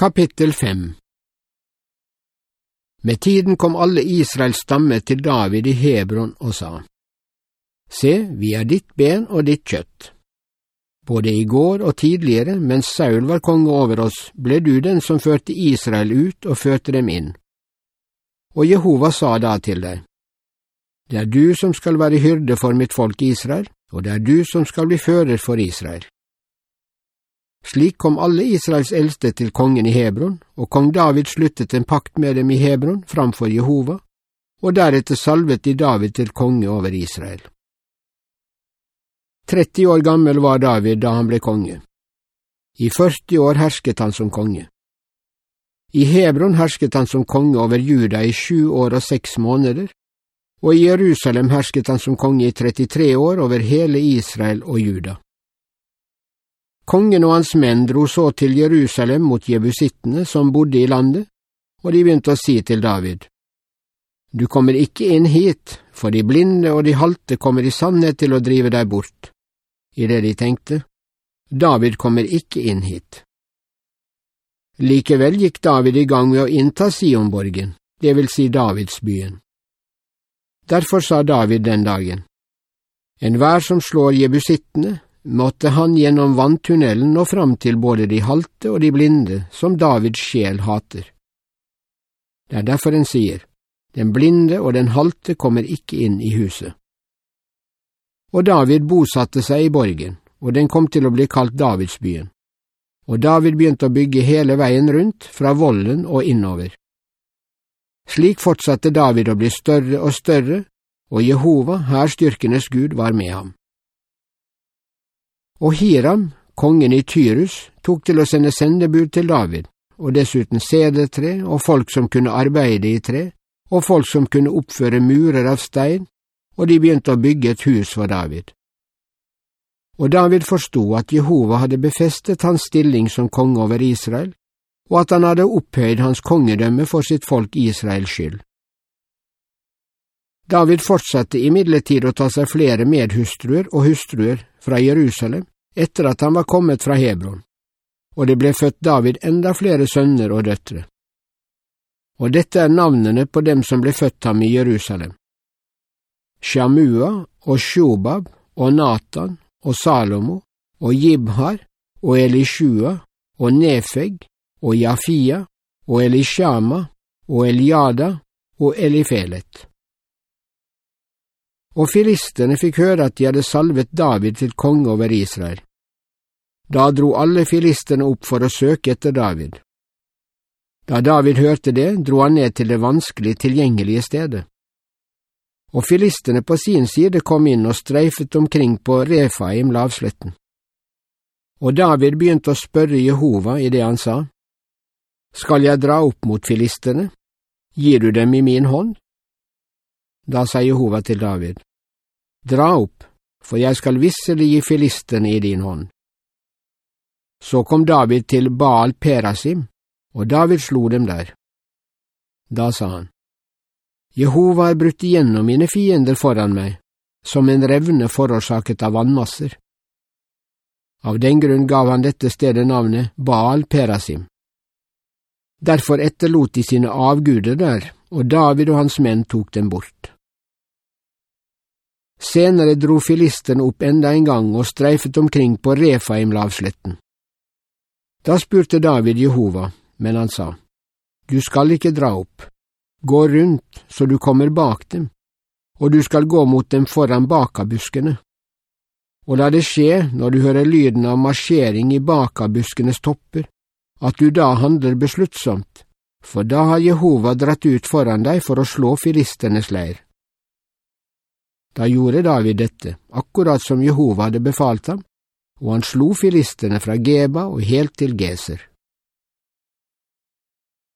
Kapittel 5 Med tiden kom alle Israels stammer til David i Hebron og sa, Se, vi er ditt ben og ditt kjøtt. Både i går og tidligere, mens Saul var konge over oss, ble du den som førte Israel ut og førte dem inn. Og Jehova sa da til deg, Det er du som skal være hyrde for mitt folk Israel, og det er du som skal bli fører for Israel. Slik kom alle Israels eldste til kongen i Hebron, og kong David sluttet en pakt med dem i Hebron framfor Jehova, og deretter salvet de David til konge over Israel. 30 år gammel var David da han ble konge. I 40 år hersket han som konge. I Hebron hersket han som konge over Juda i sju år og seks måneder, og i Jerusalem hersket han som konge i 33 år over hele Israel og Juda. Kongen og hans menn dro så til Jerusalem mot jebusittene som bodde i landet, og de begynte å si til David, Du kommer ikke inn hit, for de blinde og de halte kommer i sannhet til å drive deg bort. I det de tenkte, David kommer ikke inn hit. Likevel gikk David i gang med å innta Sionborgen, det vil si Davidsbyen. Derfor sa David den dagen, Enhver som slår jebusittene, måtte han gjennom vanntunnelen nå fram til både de halte og de blinde, som Davids sjel hater. Det er derfor en sier, den blinde og den halte kommer ikke inn i huset. Og David bosatte seg i borgen, og den kom til å bli kalt Davidsbyen. Og David begynte å bygge hele veien rundt, fra volden og innover. Slik fortsatte David å bli større og større, og Jehova, hærstyrkenes Gud, var med ham. Og Hiram, kongen i Tyrus, tok til å sende sendebud til David, og dessuten sedertre og folk som kunne arbeide i tre, og folk som kunne oppføre murer av stein, og de begynte å bygge et hus for David. Og David forsto at Jehova hadde befestet hans stilling som konge over Israel, og at han hadde opphøyd hans kongedømme for sitt folk Israels skyld. David fortsatte imidlertid å ta seg flere medhustruer og hustruer fra Jerusalem etter at han var kommet fra Hebron, og det ble født David enda flere sønner og døtre. Og dette er navnene på dem som ble født ham i Jerusalem. Shamua og Shobab og Natan og Salomo og Jibhar og Elishua og Nefeg og Jafia og Elishama og Eliada og Elifelet. Og filistene fikk høre at de hadde salvet David til konge over Israel. Da dro alle filistene opp for å søke etter David. Da David hørte det, dro han ned til det vanskelig tilgjengelige stedet. Og filistene på sin side kom inn og streifet omkring på Refaim lavsletten. Og David begynte å spørre Jehova i det han sa, Skal jeg dra opp mot filistene? Gir du dem i min hånd? Da sa Jehova til David, Dra opp, for jeg skal visselig gi filistene i din hånd. Så kom David til Baal Perasim, og David slo dem der. Da sa han, Jehova er brutt igjennom mine fiender foran meg, som en revne forårsaket av vannmasser. Av den grunn gav han dette stedet navnet Baal Perasim. Derfor etterlot de sine avguder der, og David og hans menn tok dem bort. Senere dro filistene opp enda en gang og streifet omkring på Refaim-lavsletten. Da spurte David Jehova, men han sa, Du skal ikke dra opp, gå rundt så du kommer bak dem, og du skal gå mot dem foran bakabuskene. Og la det skje, når du hører lyden av marsjering i bakabuskenes topper, at du da handler besluttsomt, for da har Jehova dratt ut foran deg for å slå filisternes leir. Da gjorde David dette, akkurat som Jehova hadde befalt ham, og han slo filistene fra Geba og helt til Geser.